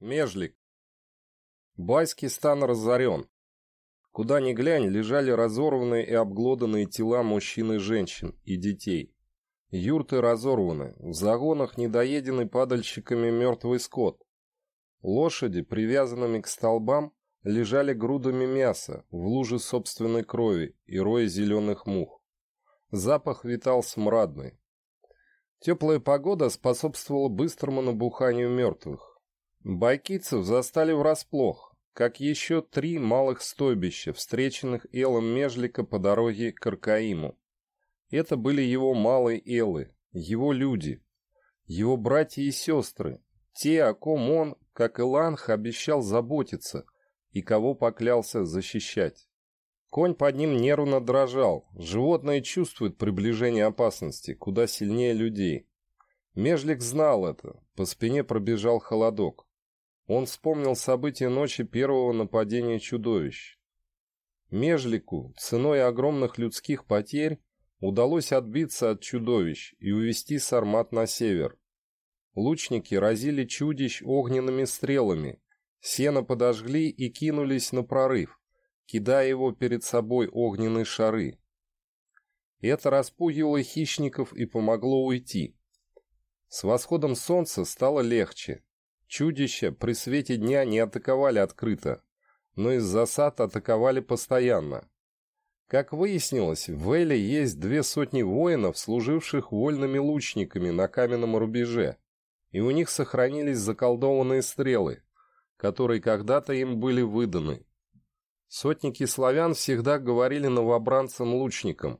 Межлик. Байский стан разорен. Куда ни глянь, лежали разорванные и обглоданные тела мужчин и женщин, и детей. Юрты разорваны, в загонах недоеденный падальщиками мертвый скот. Лошади, привязанными к столбам, лежали грудами мяса, в луже собственной крови и рое зеленых мух. Запах витал смрадный. Теплая погода способствовала быстрому набуханию мертвых. Байкицев застали врасплох, как еще три малых стойбища, встреченных Элом Межлика по дороге к Аркаиму. Это были его малые Элы, его люди, его братья и сестры, те, о ком он, как Иланх, обещал заботиться и кого поклялся защищать. Конь под ним нервно дрожал, животное чувствует приближение опасности, куда сильнее людей. Межлик знал это, по спине пробежал холодок. Он вспомнил события ночи первого нападения чудовищ. Межлику, ценой огромных людских потерь, удалось отбиться от чудовищ и увести Сармат на север. Лучники разили чудищ огненными стрелами, сено подожгли и кинулись на прорыв, кидая его перед собой огненные шары. Это распугивало хищников и помогло уйти. С восходом солнца стало легче, Чудища при свете дня не атаковали открыто, но из засад атаковали постоянно. Как выяснилось, в Эле есть две сотни воинов, служивших вольными лучниками на каменном рубеже, и у них сохранились заколдованные стрелы, которые когда-то им были выданы. Сотники славян всегда говорили новобранцам-лучникам,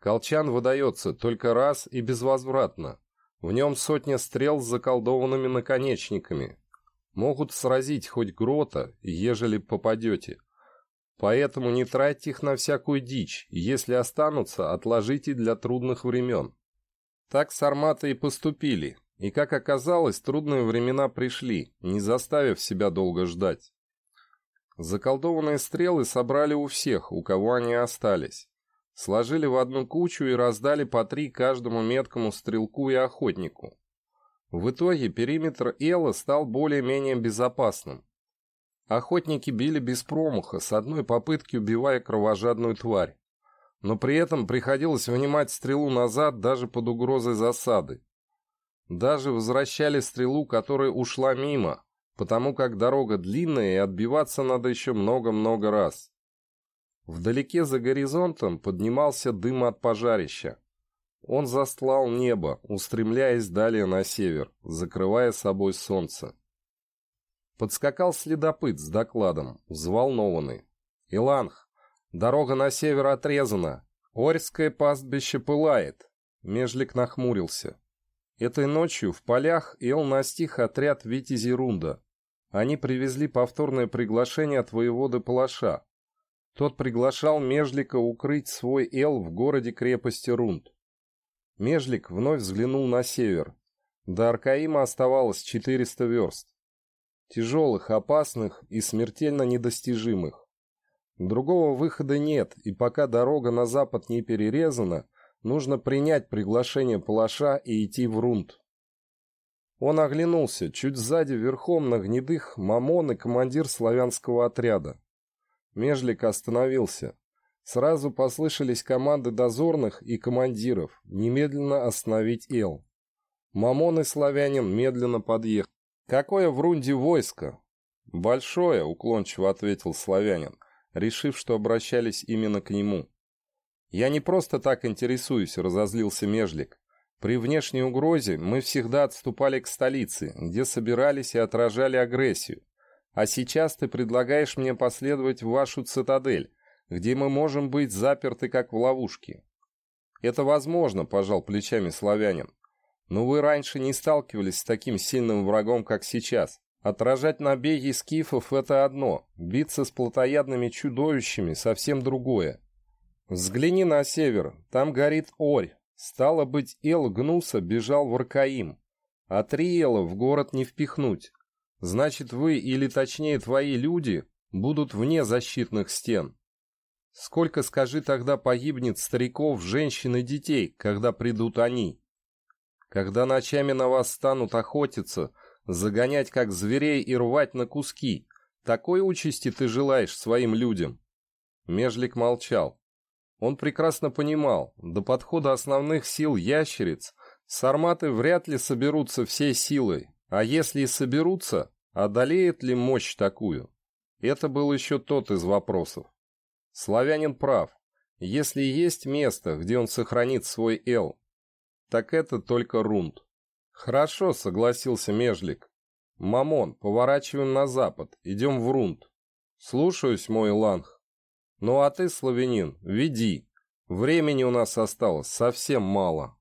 «Колчан выдается только раз и безвозвратно, в нем сотня стрел с заколдованными наконечниками. Могут сразить хоть грота, ежели попадете. Поэтому не тратьте их на всякую дичь, если останутся, отложите для трудных времен. Так сарматы и поступили, и, как оказалось, трудные времена пришли, не заставив себя долго ждать. Заколдованные стрелы собрали у всех, у кого они остались сложили в одну кучу и раздали по три каждому меткому стрелку и охотнику. В итоге периметр Эла стал более-менее безопасным. Охотники били без промаха, с одной попытки убивая кровожадную тварь. Но при этом приходилось вынимать стрелу назад даже под угрозой засады. Даже возвращали стрелу, которая ушла мимо, потому как дорога длинная и отбиваться надо еще много-много раз. Вдалеке за горизонтом поднимался дым от пожарища. Он застлал небо, устремляясь далее на север, закрывая собой солнце. Подскакал следопыт с докладом, взволнованный. «Иланх, дорога на север отрезана. Орьское пастбище пылает». Межлик нахмурился. Этой ночью в полях Эл настиг отряд Витязи Рунда. Они привезли повторное приглашение от воеводы Палаша, тот приглашал Межлика укрыть свой эл в городе-крепости Рунд. Межлик вновь взглянул на север. До Аркаима оставалось 400 верст. Тяжелых, опасных и смертельно недостижимых. Другого выхода нет, и пока дорога на запад не перерезана, нужно принять приглашение палаша и идти в Рунд. Он оглянулся, чуть сзади верхом на гнедых Мамон и командир славянского отряда. Межлик остановился. Сразу послышались команды дозорных и командиров немедленно остановить Эл. Мамон и славянин медленно подъехал. «Какое в Рунде войско?» «Большое», — уклончиво ответил славянин, решив, что обращались именно к нему. «Я не просто так интересуюсь», — разозлился Межлик. «При внешней угрозе мы всегда отступали к столице, где собирались и отражали агрессию. А сейчас ты предлагаешь мне последовать в вашу цитадель, где мы можем быть заперты как в ловушке. Это возможно, пожал плечами славянин. Но вы раньше не сталкивались с таким сильным врагом, как сейчас. Отражать набеги скифов – это одно, биться с плотоядными чудовищами – совсем другое. Взгляни на север, там горит Орь. Стало быть, Эл Гнуса бежал в Аркаим, а три Эла в город не впихнуть. Значит, вы, или точнее твои люди, будут вне защитных стен. Сколько, скажи, тогда погибнет стариков, женщин и детей, когда придут они? Когда ночами на вас станут охотиться, Загонять как зверей и рвать на куски. Такой участи ты желаешь своим людям. Межлик молчал. Он прекрасно понимал, до подхода основных сил ящериц сарматы вряд ли соберутся всей силой, а если и соберутся, одолеет ли мощь такую? Это был еще тот из вопросов. Славянин прав. Если есть место, где он сохранит свой эл, так это только рунд. Хорошо, согласился Межлик. Мамон, поворачиваем на запад, идем в рунд. Слушаюсь, мой ланг. Ну а ты, славянин, веди. Времени у нас осталось совсем мало.